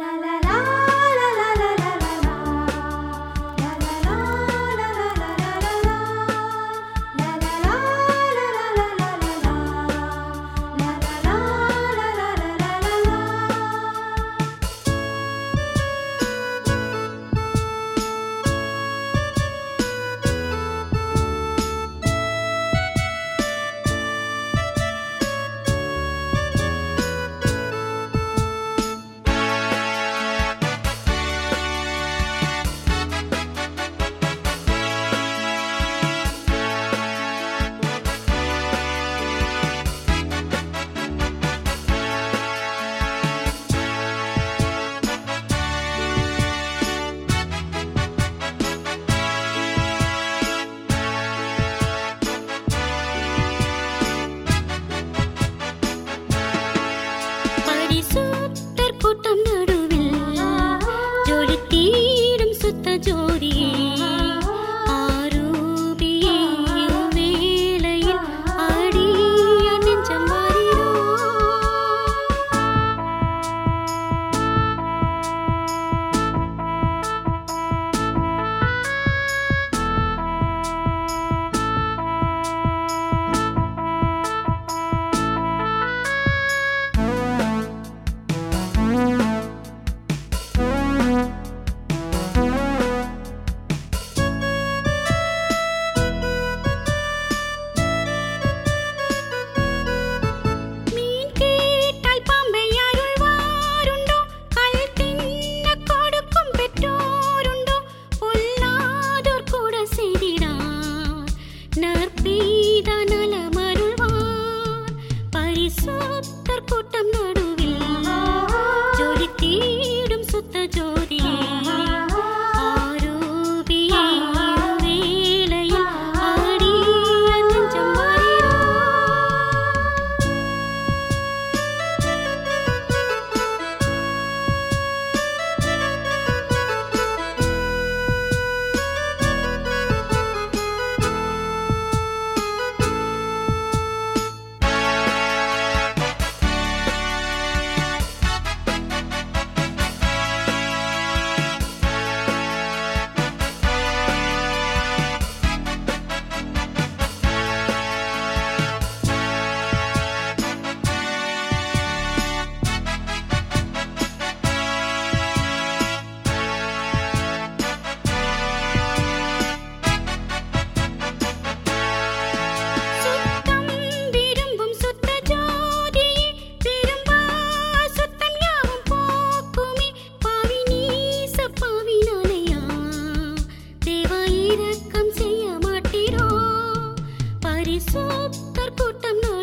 la la la. சாத்தர் கூட்டம் நடுவில். ஜோடி தீடும் சுத்த ஜோதி. కూటం నా